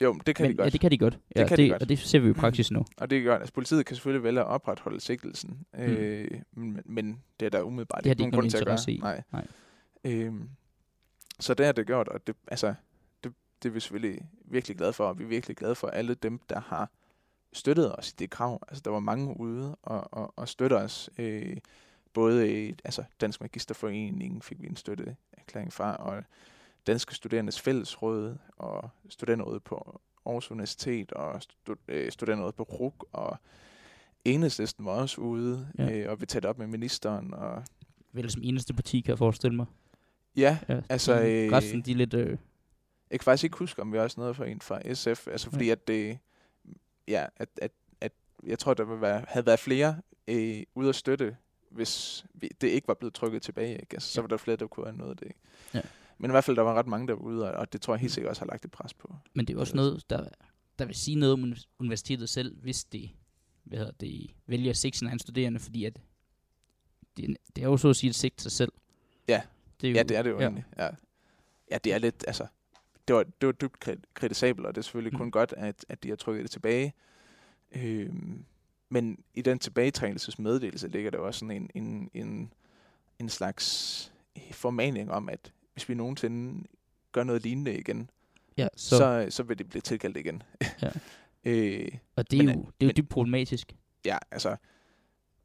Jo, det kan Men, de godt. Ja, det kan de godt. Ja, kan de det, godt. Og det ser vi jo i praksis nu. Og det kan godt. Altså, politiet kan selvfølgelig vælge at opretholde sigtelsen. Mm. Øh, men, men det er der umiddelbart Det har ikke de nogen grund til at gøre. i. Nej. Nej. Øhm, så det er det gjort, og det, altså, det, det er vi selvfølgelig virkelig glade for, og vi er virkelig glade for alle dem, der har støttet os i det krav. Altså, der var mange ude og, og, og støtte os. Øh, både altså, Dansk Magisterforening fik vi en støtteerklæring fra, og Danske Studerendes Fællesråd, og Studenterrådet på Aarhus Universitet, og stu, øh, Studenterrådet på RUK, og Enhedslisten var også ude, Ja. ja. øh, og vi talte op med ministeren, og Vel som eneste parti, kan jeg forestille mig. ja, Ja, Altså, øh, resten, de er lidt... Øh, Jeg kan faktisk ikke huske, om vi også noget for en fra SF. Altså fordi, at det... Ja, at, at, at jeg tror, der ville være, havde været flere øh, ude at støtte, hvis vi, det ikke var blevet trykket tilbage. Ikke? Altså, så Ja. var der flere, der kunne have noget af det. Ja. Men i hvert fald, der var ret mange derude, og, og det tror jeg helt sikkert også har lagt et pres på. men det er jo også noget, der, der vil sige noget om uni- universitetet selv, hvis det, hvad hedder det vælger sigte sine egne studerende, fordi at det, det er jo så at sige et sigt sig selv. Ja. det er Ja, det er det jo ja. egentlig. Ja. ja, det er lidt, altså... Det var, det var dybt kri- kritisabelt, og det er selvfølgelig Mm. kun godt, at, at de har trykket det tilbage. Øhm, men i den tilbagetrækningsmeddelelse ligger der også sådan en, en, en, en slags øh, formaning om, at hvis vi nogensinde gør noget lignende igen, Ja, så, så, så, vil det blive tilkaldt igen. Ja. øh, og det er, men, jo, det er jo men- dybt problematisk. ja, altså,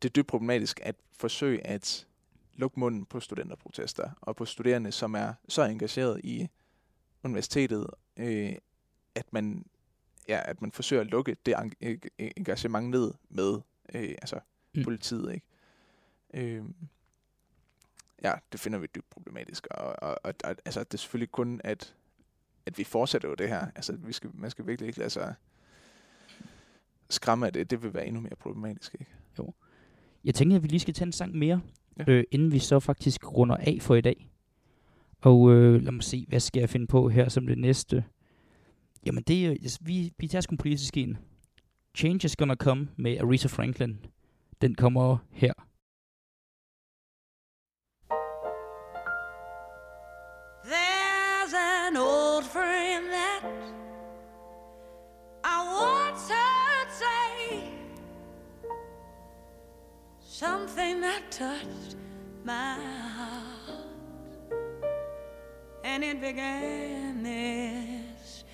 det er dybt problematisk at forsøge at lukke munden på studenterprotester, og på studerende, som er så engageret i universitetet, øh, at man ja, at man forsøger at lukke det eng- eng- engagement ned med øh, altså mm. politiet, ikke? Øh, ja, det finder vi dybt problematisk, og, og, og, og altså, det er selvfølgelig kun, at, at vi fortsætter jo det her. Altså, vi skal, man skal virkelig ikke lade sig skræmme af det. Det vil være endnu mere problematisk, ikke? Jeg tænker, at vi lige skal tage en sang mere, Ja. øh, inden vi så faktisk runder af for i dag. Og øh, lad mig se, hvad skal jeg finde på her som det næste? Jamen, det er, altså, vi, vi tager sgu politisk en. Change is Gonna Come med Aretha Franklin. Den kommer her. And it began this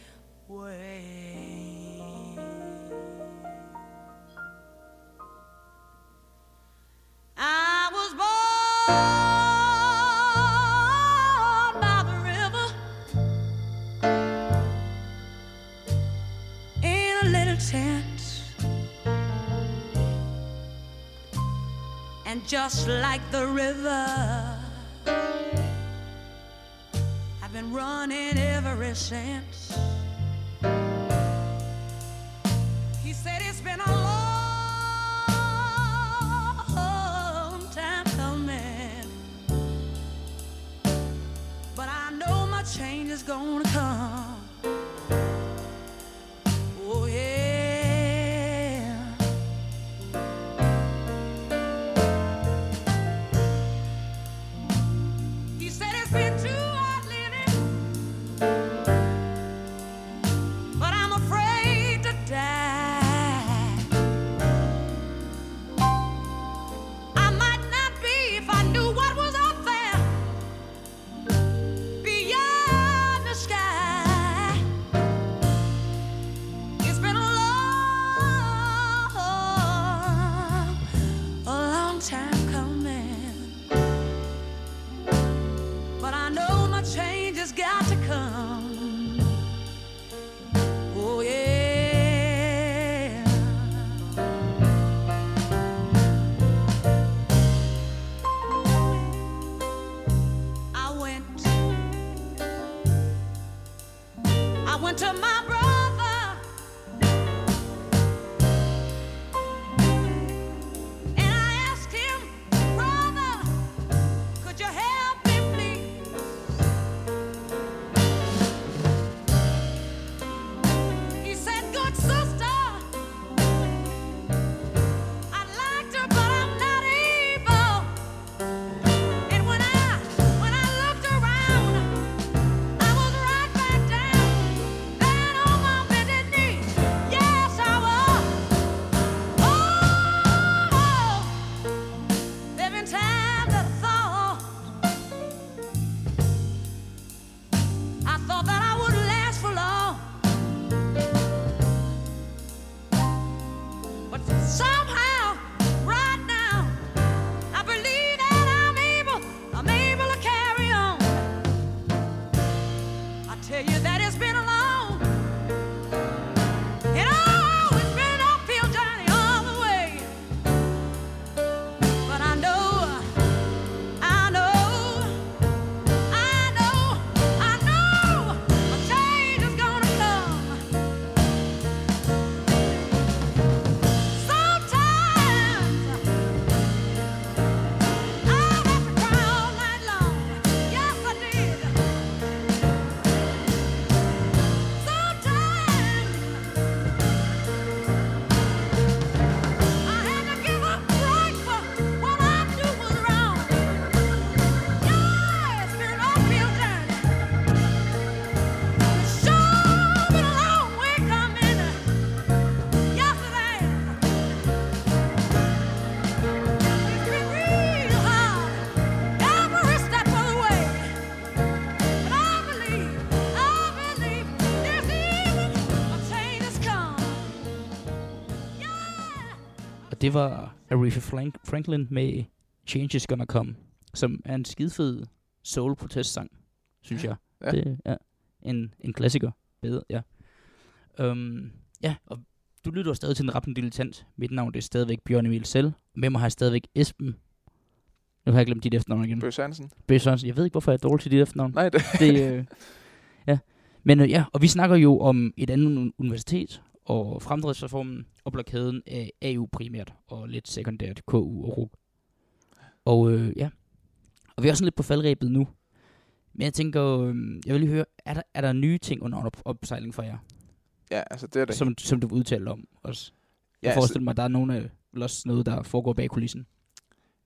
way. I was born by the river in a little tent. And just like the river, been running ever since. He said it's been a long time coming. But I know my change is gonna come. Det var Aretha Frank- Franklin med Change is Gonna Come, som er en skidefed soul-protestsang, synes jeg. Ja. Det er en, en klassiker. Bedre, ja. Um, ja, og du lytter stadig til en rappen dilettant. Mit navn det er stadigvæk Bjørn Emil Selv. Med mig har jeg stadigvæk Esben. Nu har jeg glemt dit efternavn igen. Bøs Hansen? Bøs Sørensen. Jeg ved ikke, hvorfor jeg er dårlig til dit efternavn. Nej, det, det, øh, ja. Men øh, ja, og vi snakker jo om et andet un- universitet, og fremdriftsreformen og blokaden af AU primært, og lidt sekundært KU og RUG. Og øh, ja, og vi er sådan lidt på faldrebet nu. Men jeg tænker, øh, jeg vil lige høre, er der, er der nye ting under op- opsejling for jer, ja, altså det er det. som, som du udtalte om også? Jeg ja, forestiller mig, at der er nogle af vel også noget, der foregår bag kulissen.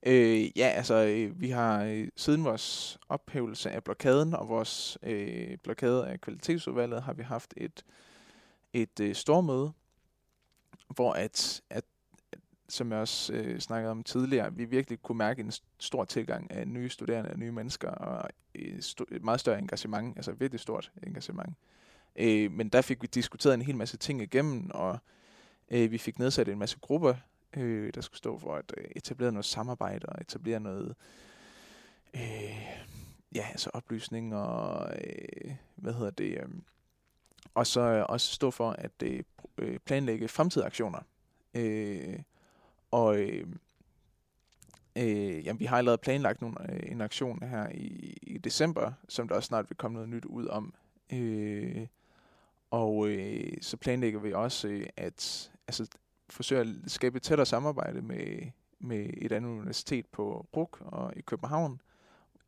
Øh, ja, altså, øh, vi har øh, siden vores ophævelse af blokaden og vores øh, blokade af kvalitetsudvalget, har vi haft et, et øh, stormøde, hvor at, at, som jeg også øh, snakkede om tidligere, vi virkelig kunne mærke en stor tilgang af nye studerende og nye mennesker, og et, st- et meget større engagement, altså et virkelig stort engagement. Øh, men der fik vi diskuteret en hel masse ting igennem, og øh, vi fik nedsat en masse grupper, øh, der skulle stå for at øh, etablere noget samarbejde og etablere noget øh, ja, altså oplysning og øh, hvad hedder det øh, og så øh, også stå for at øh, øh, planlægge fremtidige aktioner. Øh, og øh, øh, jamen, vi har allerede planlagt nogle, øh, en aktion her i, i december, som der også snart vil komme noget nyt ud om. Øh, og øh, så planlægger vi også øh, at altså, forsøge at skabe et tættere samarbejde med, med et andet universitet på RUK og i København,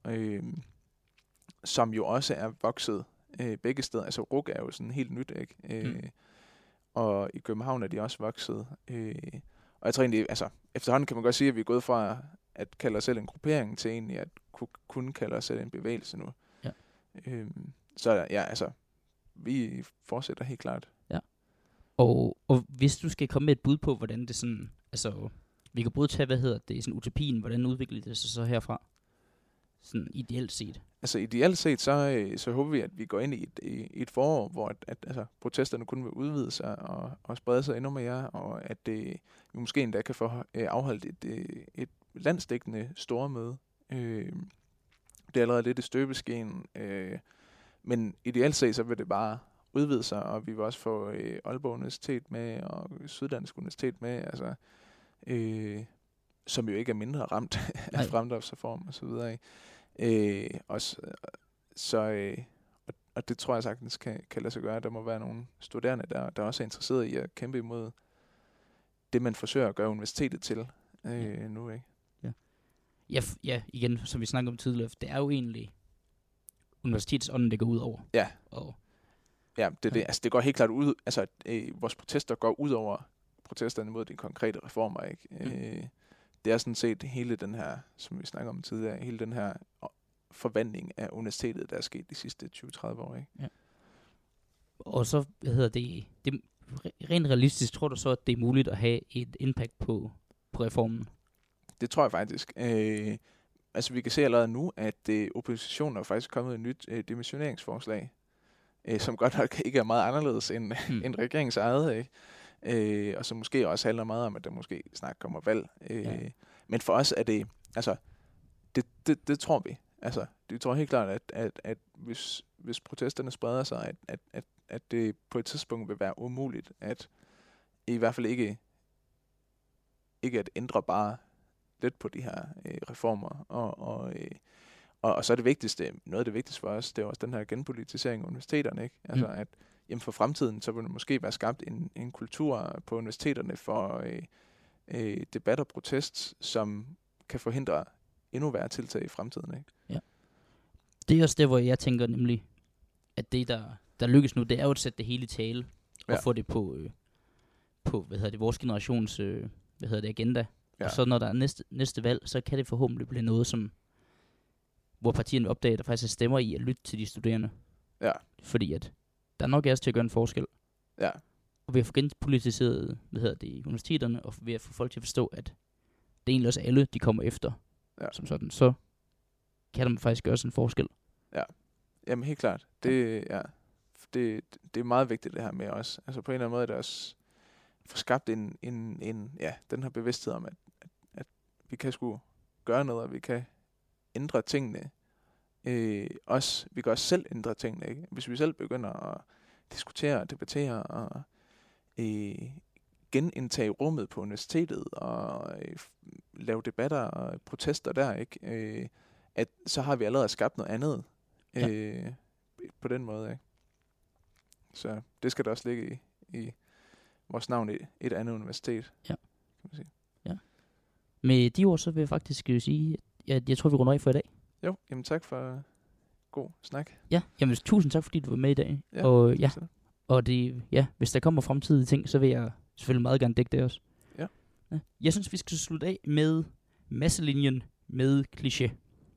øh, som jo også er vokset øh, begge steder. Altså RUK er jo sådan helt nyt, ikke? Øh, Mm. Og i København er de også vokset. Øh, og jeg tror egentlig, altså efterhånden kan man godt sige, at vi er gået fra at kalde os selv en gruppering til egentlig at kunne, kunne kalde os selv en bevægelse nu. Ja. Øh, så ja, altså, vi fortsætter helt klart. Og, og hvis du skal komme med et bud på, hvordan det sådan, altså, vi kan både tage, hvad hedder det, sådan utopien, hvordan udvikler det sig så herfra? Sådan ideelt set. Altså ideelt set, så, øh, så håber vi, at vi går ind i et, i et forår, hvor at, at, altså, protesterne kun vil udvide sig og, og sprede sig endnu mere, og at øh, vi måske endda kan få øh, afholdt et, øh, et landsdækkende store møde. Øh, det er allerede lidt i støbeskeen, øh, men ideelt set, så vil det bare udvide sig, og vi vil også få øh, Aalborg Universitet med, og Syddansk Universitet med, altså, øh, som jo ikke er mindre ramt af fremdriftsreform og så videre. ikke? Øh, og så, øh, og og det tror jeg sagtens kan, kan lade sig gøre. Der må være nogle studerende, der, der også er interesseret i at kæmpe imod det, man forsøger at gøre universitetet til øh, nu. Ikke? Ja, f- ja, igen, som vi snakkede om tidligere, det er jo egentlig universitetsånden, det går ud over. Ja. Og Ja, det, er det, Ja. altså, det går helt klart ud, altså øh, vores protester går ud over protesterne mod de konkrete reformer, ikke? Mm. Øh, det er sådan set hele den her, som vi snakker om tidligere, hele den her forvandling af universitetet, der er sket de sidste 20-30 år, ikke? Og så, hvad hedder det, det re- rent realistisk, tror du så, at det er muligt at have et impact på, på reformen? Det tror jeg faktisk. Øh, altså vi kan se allerede nu, at øh, oppositionen er faktisk kommet et nyt øh, dimensioneringsforslag, øh, som godt nok ikke er meget anderledes end, Hmm. end regeringens eget, ikke? Øh, og som måske også handler meget om, at der måske snart kommer valg. Øh, Ja. Men for os er det, altså, det, det, det tror vi. Altså, vi tror helt klart, at, at, at hvis, hvis protesterne spreder sig, at, at, at, at det på et tidspunkt vil være umuligt, at i hvert fald ikke, ikke at ændre bare lidt på de her øh, reformer. Og, og, øh, og, og så er det vigtigste, noget af det vigtigste for os, det er også den her genpolitisering af universiteterne. Ikke? Altså Mm. at jamen for fremtiden, så vil der måske være skabt en, en kultur på universiteterne for øh, øh, debat og protest, som kan forhindre endnu værre tiltag i fremtiden. Ikke? Det er også der, hvor jeg tænker nemlig, at det, der, der lykkes nu, det er jo at sætte det hele i tale, og Ja. få det på, øh, på hvad hedder det, vores generations øh, hvad hedder det, agenda. Ja. Og så når der er næste, næste valg, så kan det forhåbentlig blive noget, som hvor partierne vil opdage, at der faktisk er stemmer i at lytte til de studerende. Ja. Fordi at der er nok er til at gøre en forskel. Ja. Og ved at få genpolitiseret, hvad hedder det, universiteterne, og ved at få folk til at forstå, at det er egentlig også alle, de kommer efter, Ja. som sådan, så kan der faktisk gøre sådan en forskel. Jamen helt klart. Det, ja, det, det er meget vigtigt det her med os. Altså på en eller anden måde er det også få skabt en, en, en ja, den her bevidsthed om, at, at, at vi kan sgu gøre noget, og vi kan ændre tingene. Øh, også, vi kan også selv ændre tingene. Ikke? Hvis vi selv begynder at diskutere og debattere og øh, genindtage rummet på universitetet og øh, lave debatter og protester der, ikke? Øh, at så har vi allerede skabt noget andet Ja. øh, på den måde. Ikke? Så det skal der også ligge i, i vores navn i et andet universitet. Ja. Kan man sige. Med de ord, så vil jeg faktisk sige, at jeg, jeg tror, vi runder af for i dag. Jo, jamen tak for god snak. Ja, jamen tusind tak, fordi du var med i dag. Ja, og ja, Så, og det, ja, hvis der kommer fremtidige ting, så vil jeg selvfølgelig meget gerne dække det også. Ja. ja. Jeg synes, vi skal slutte af med masselinjen med kliché.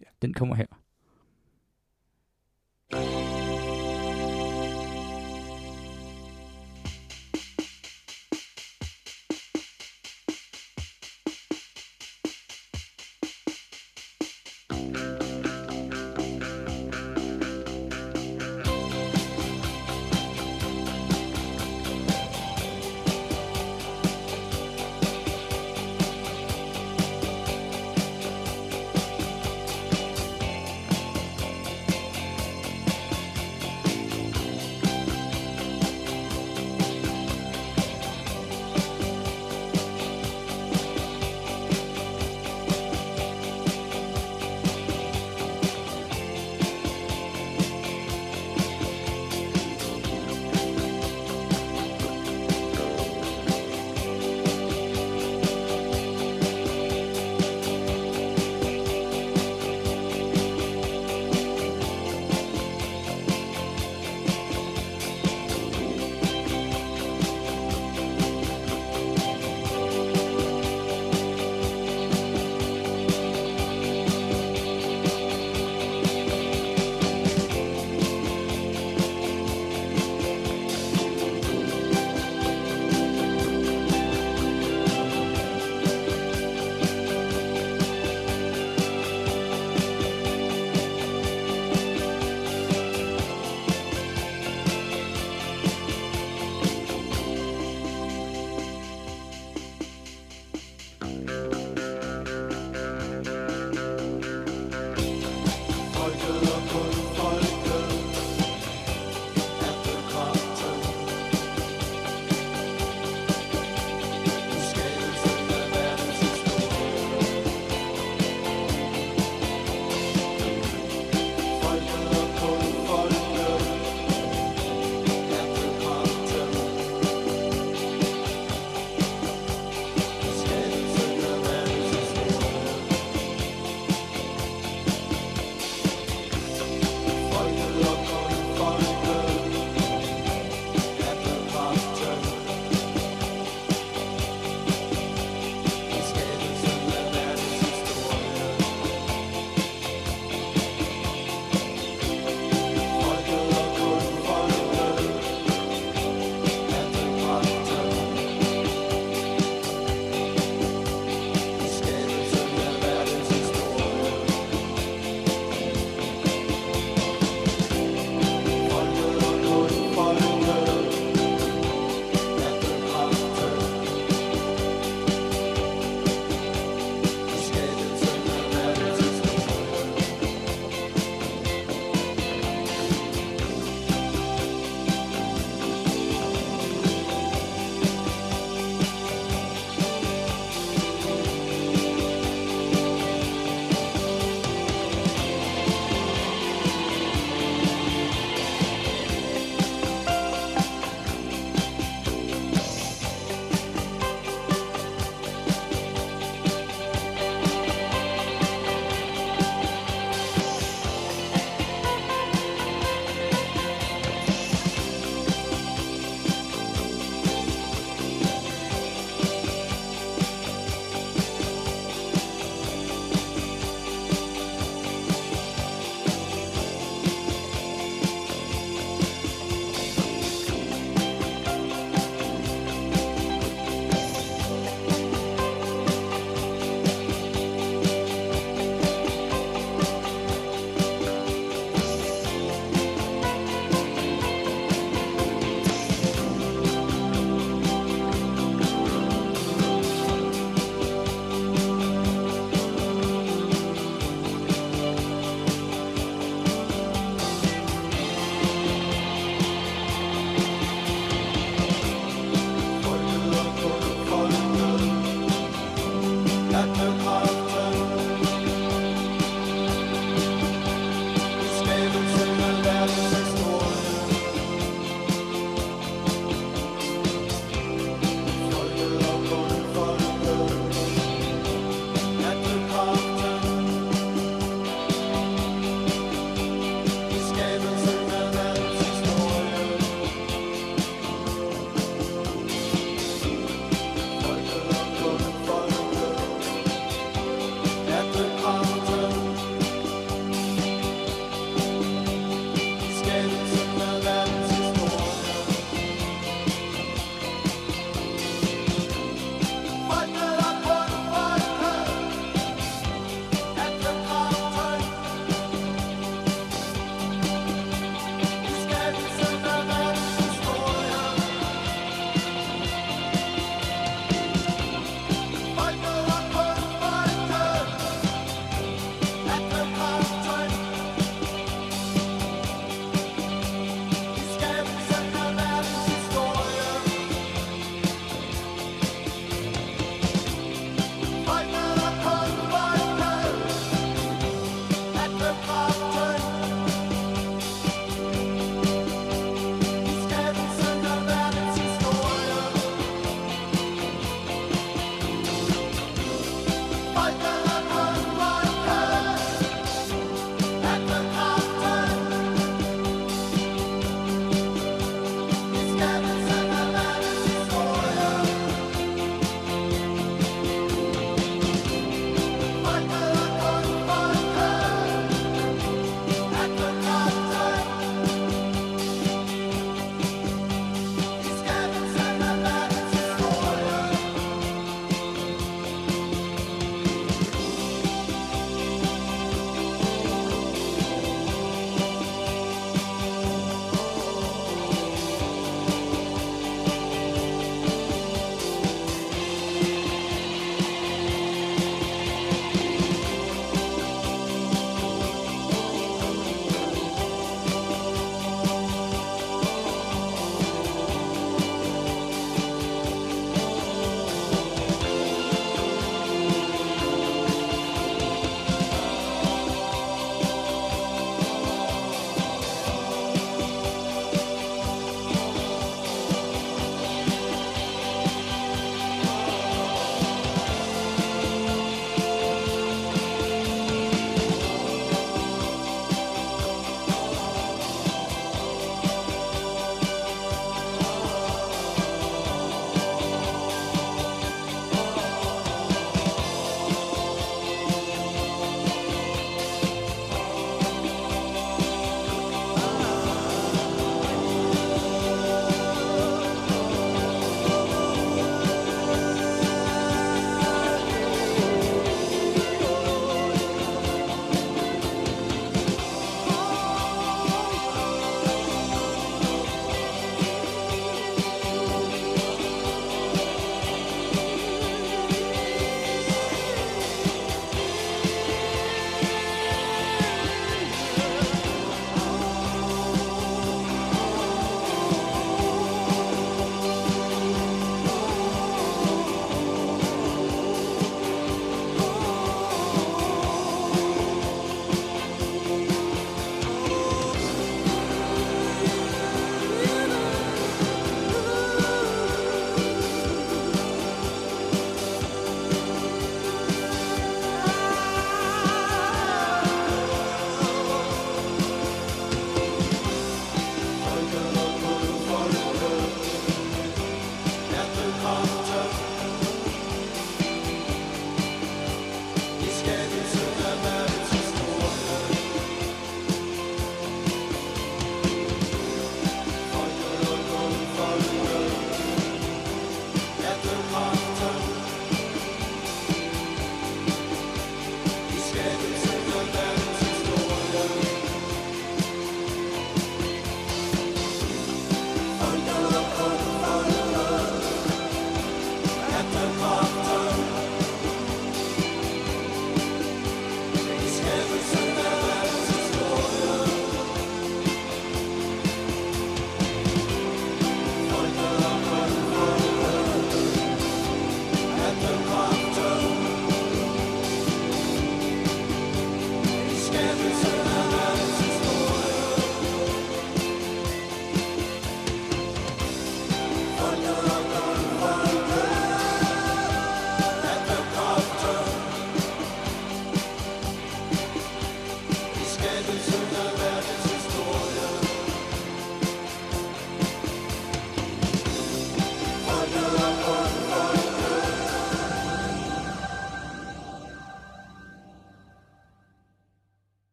Ja. Den kommer her.